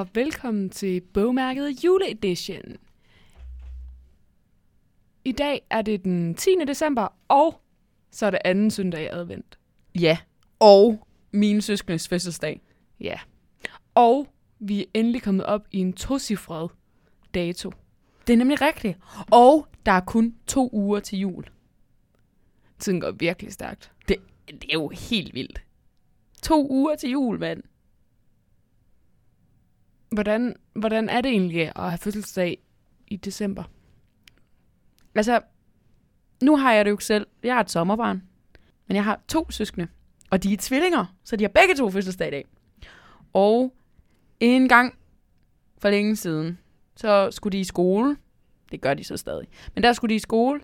og velkommen til bogmærket juleedition. I dag er det den 10. december, og så er det anden søndag i advent. Ja, og min søskendes fødselsdag. Ja. Og vi er endelig kommet op i en tocifret dato. Det er nemlig rigtigt. Og der er kun to uger til jul. Tiden går virkelig stærkt. Det, det er jo helt vildt. To uger til jul, mand. Hvordan, hvordan er det egentlig at have fødselsdag i december? Altså, nu har jeg det jo ikke selv. Jeg har et sommerbarn. Men jeg har to søskende. Og de er tvillinger, så de har begge to fødselsdag i dag. Og en gang for længe siden, så skulle de i skole. Det gør de så stadig. Men der skulle de i skole,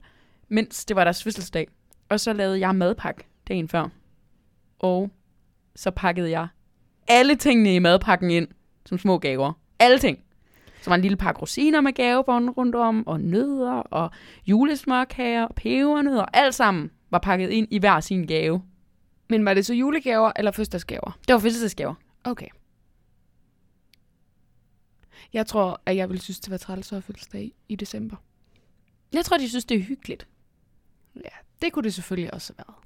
mens det var deres fødselsdag. Og så lavede jeg madpakke dagen før. Og så pakkede jeg alle tingene i madpakken ind som små gaver. Alle ting. Så var en lille pakke rosiner med gavebånd rundt om, og nødder, og julesmørkager, og pebernødder, alt sammen var pakket ind i hver sin gave. Men var det så julegaver eller fødselsdagsgaver? Det var fødselsdagsgaver. Okay. Jeg tror, at jeg ville synes, det var træls at fødselsdag i december. Jeg tror, de synes, det er hyggeligt. Ja, det kunne det selvfølgelig også have været.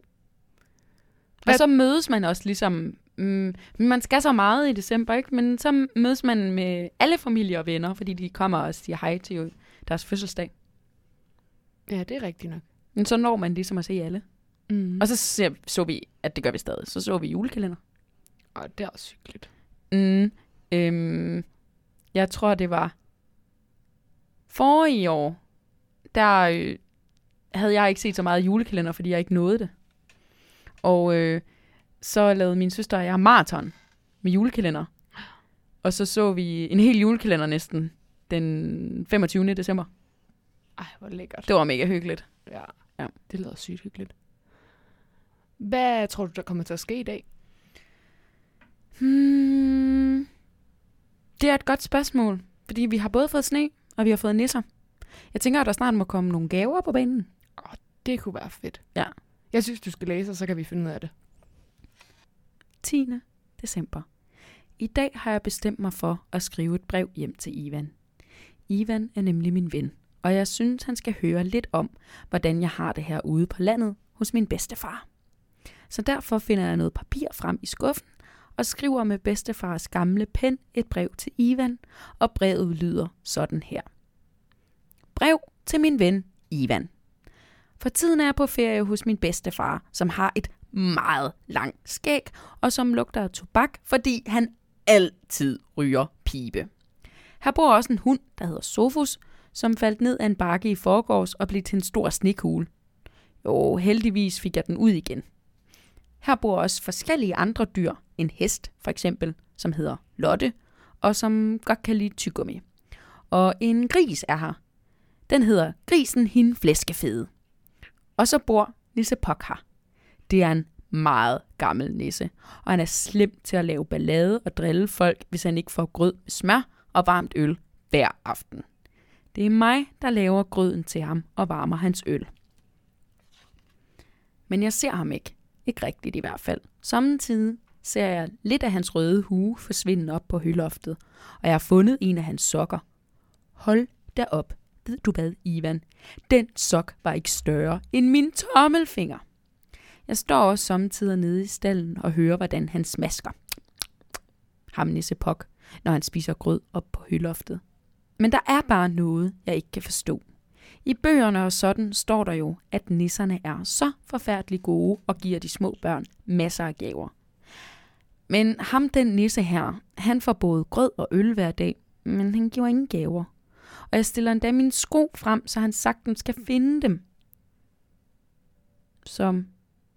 Og så mødes man også ligesom... Mm, man skal så meget i december, ikke? Men så mødes man med alle familier og venner, fordi de kommer og siger hej til deres fødselsdag. Ja, det er rigtigt nok. Men så når man ligesom at se alle. Mm. Og så ser, så vi, at det gør vi stadig, så så vi julekalender. Og det er også hyggeligt. Mm, øhm, jeg tror, det var forrige år, der øh, havde jeg ikke set så meget julekalender, fordi jeg ikke nåede det. Og øh, så lavede min søster og jeg maraton med julekalender. Og så så vi en hel julekalender næsten den 25. december. Ej, hvor lækkert. Det var mega hyggeligt. Ja. Ja. Det lyder sygt hyggeligt. Hvad tror du, der kommer til at ske i dag? Hmm, det er et godt spørgsmål, fordi vi har både fået sne, og vi har fået nisser. Jeg tænker, at der snart må komme nogle gaver på banen. Det kunne være fedt. Ja. Jeg synes, du skal læse, og så kan vi finde ud af det. 10. december. I dag har jeg bestemt mig for at skrive et brev hjem til Ivan. Ivan er nemlig min ven, og jeg synes, han skal høre lidt om, hvordan jeg har det her ude på landet hos min bedstefar. Så derfor finder jeg noget papir frem i skuffen og skriver med bedstefars gamle pen et brev til Ivan, og brevet lyder sådan her. Brev til min ven Ivan. For tiden er jeg på ferie hos min bedstefar, som har et meget lang skæg, og som lugter af tobak, fordi han altid ryger pibe. Her bor også en hund, der hedder Sofus, som faldt ned af en bakke i forgårs og blev til en stor snekugle. Jo, heldigvis fik jeg den ud igen. Her bor også forskellige andre dyr. En hest, for eksempel, som hedder Lotte, og som godt kan lide tyggegummi. Og en gris er her. Den hedder Grisen hin Flæskefede. Og så bor Nisse Pok her. Det er en meget gammel nisse, og han er slem til at lave ballade og drille folk, hvis han ikke får grød med smør og varmt øl hver aften. Det er mig, der laver grøden til ham og varmer hans øl. Men jeg ser ham ikke. Ikke rigtigt i hvert fald. Samtidig ser jeg lidt af hans røde hue forsvinde op på hyloftet, og jeg har fundet en af hans sokker. Hold da op. Ved du hvad, Ivan? Den sok var ikke større end min tommelfinger. Jeg står også samtidig nede i stallen og hører, hvordan han smasker. Ham Nisse Pok, når han spiser grød op på høloftet. Men der er bare noget, jeg ikke kan forstå. I bøgerne og sådan står der jo, at nisserne er så forfærdeligt gode og giver de små børn masser af gaver. Men ham den nisse her, han får både grød og øl hver dag, men han giver ingen gaver. Og jeg stiller endda mine sko frem, så han sagtens skal finde dem. Som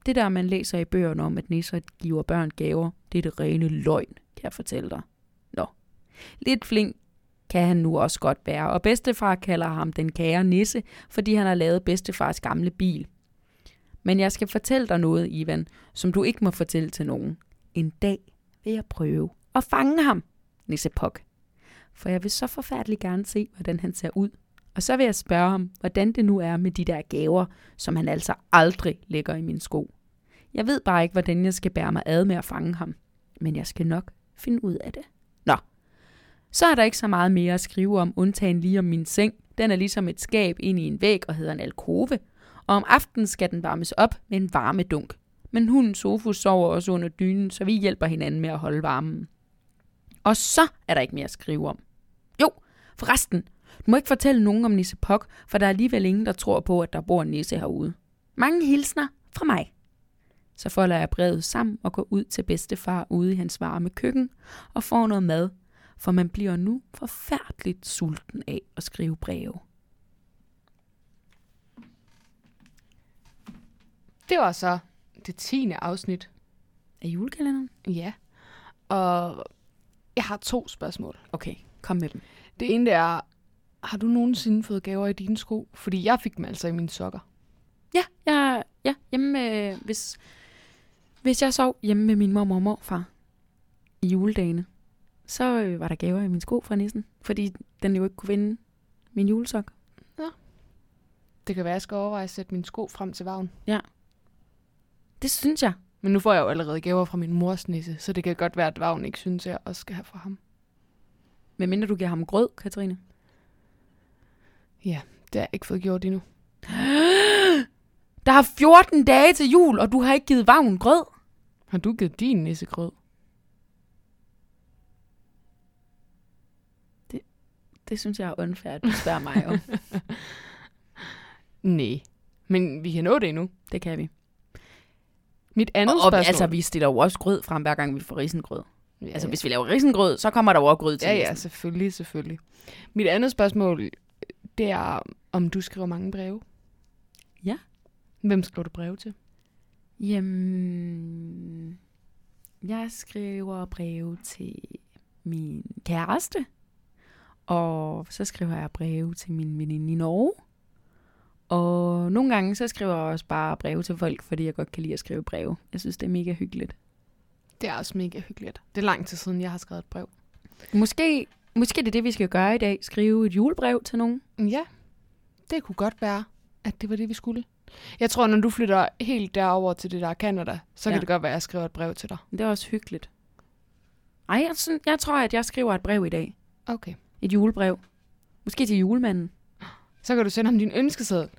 det der, man læser i bøgerne om, at nisser giver børn gaver, det er det rene løgn, kan jeg fortælle dig. Nå, lidt flink kan han nu også godt være, og bedstefar kalder ham den kære nisse, fordi han har lavet bedstefars gamle bil. Men jeg skal fortælle dig noget, Ivan, som du ikke må fortælle til nogen. En dag vil jeg prøve at fange ham, Nisse Pok. For jeg vil så forfærdeligt gerne se, hvordan han ser ud. Og så vil jeg spørge ham, hvordan det nu er med de der gaver, som han altså aldrig lægger i min sko. Jeg ved bare ikke, hvordan jeg skal bære mig ad med at fange ham. Men jeg skal nok finde ud af det. Nå, Så er der ikke så meget mere at skrive om, undtagen lige om min seng. Den er ligesom et skab ind i en væg og hedder en alkove. Og om aftenen skal den varmes op med en varmedunk. Men hunden Sofus sover også under dynen, så vi hjælper hinanden med at holde varmen. Og så er der ikke mere at skrive om. Jo, forresten, du må ikke fortælle nogen om Nisse Pok, for der er alligevel ingen, der tror på, at der bor en nisse herude. Mange hilsner fra mig. Så folder jeg brevet sammen og går ud til bedstefar ude i hans varme køkken og får noget mad, for man bliver nu forfærdeligt sulten af at skrive breve. Det var så det tiende afsnit. Er julekalenderen? Ja. Og jeg har to spørgsmål. Okay, kom med dem. Det ene det er, har du nogensinde fået gaver i dine sko? Fordi jeg fik dem altså i mine sokker. Ja, jeg, ja hjemme, øh, hvis, hvis jeg sov hjemme med min mor og morfar i juledagene, så øh, var der gaver i min sko fra nissen, fordi den jo ikke kunne vinde min julesok. Det kan være, at jeg skal overveje at sætte mine sko frem til vagn. Det synes jeg. Men nu får jeg jo allerede gaver fra min mors nisse, så det kan godt være, at vagn ikke synes, jeg også skal have fra ham. Men mindre du giver ham grød, Katrine. Ja, det har jeg ikke fået gjort endnu. Der er 14 dage til jul, og du har ikke givet vagn grød. Har du givet din nissegrød? Det synes jeg er unfair, at du spørger mig om. Nej. Men vi kan nå det endnu. Det kan vi. Mit andet og, og spørgsmål. altså, vi stiller jo også grød frem, hver gang vi får risengrød. ja, Altså, hvis vi laver risengrød, så kommer der jo også grød til Ja, ja, selvfølgelig, selvfølgelig. Mit andet spørgsmål, det er, om du skriver mange breve. Ja. Hvem skriver du breve til? Jamen, jeg skriver breve til min kæreste, og så skriver jeg breve til min veninde i Norge. Og nogle gange så skriver jeg også bare breve til folk, fordi jeg godt kan lide at skrive breve. Jeg synes, det er mega hyggeligt. Det er også mega hyggeligt. Det er lang tid siden, jeg har skrevet et brev. Måske, måske det er det, vi skal gøre i dag. Skrive et julebrev til nogen. Ja, det kunne godt være, at det var det, vi skulle. Jeg tror, når du flytter helt derover til det der Canada, så kan Ja. det godt være, at jeg skriver et brev til dig. Det er også hyggeligt. Ej, jeg, synes, jeg tror, at jeg skriver et brev i dag. Okay. Et julebrev. Måske til julemanden. Så kan du sende ham din ønskeseddel.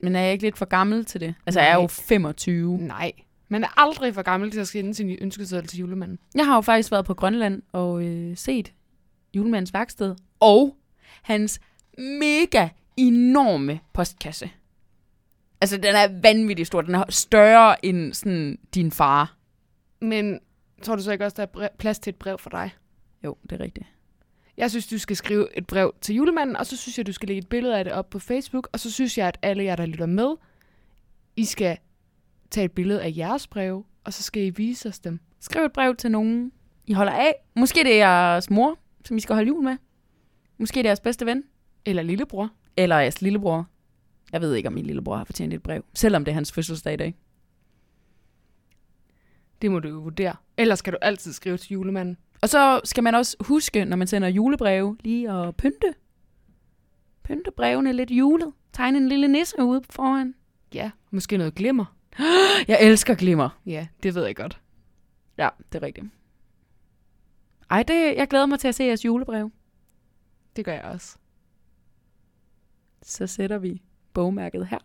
Men er jeg ikke lidt for gammel til det? Altså, jeg er jo Nej. 25. Nej. Man er aldrig for gammel til at sende sin ønskeseddel til julemanden. Jeg har jo faktisk været på Grønland og øh, set julemandens værksted. Og hans mega enorme postkasse. Altså, den er vanvittig stor. Den er større end sådan din far. Men tror du så ikke også, der er plads til et brev for dig? Jo, det er rigtigt. Jeg synes, du skal skrive et brev til julemanden, og så synes jeg, du skal lægge et billede af det op på Facebook, og så synes jeg, at alle jer, der lytter med, I skal tage et billede af jeres breve, og så skal I vise os dem. Skriv et brev til nogen, I holder af. Måske det er jeres mor, som I skal holde jul med. Måske det er jeres bedste ven. Eller lillebror. Eller jeres lillebror. Jeg ved ikke, om min lillebror har fortjent et brev. Selvom det er hans fødselsdag i dag. Det må du jo vurdere. Ellers skal du altid skrive til julemanden. Og så skal man også huske, når man sender julebreve, lige at pynte. Pynte brevene lidt julet. Tegne en lille nisse ude foran. Ja, måske noget glimmer. Jeg elsker glimmer. Ja, det ved jeg godt. Ja, det er rigtigt. Ej, det, jeg glæder mig til at se jeres julebrev. Det gør jeg også. Så sætter vi bogmærket her.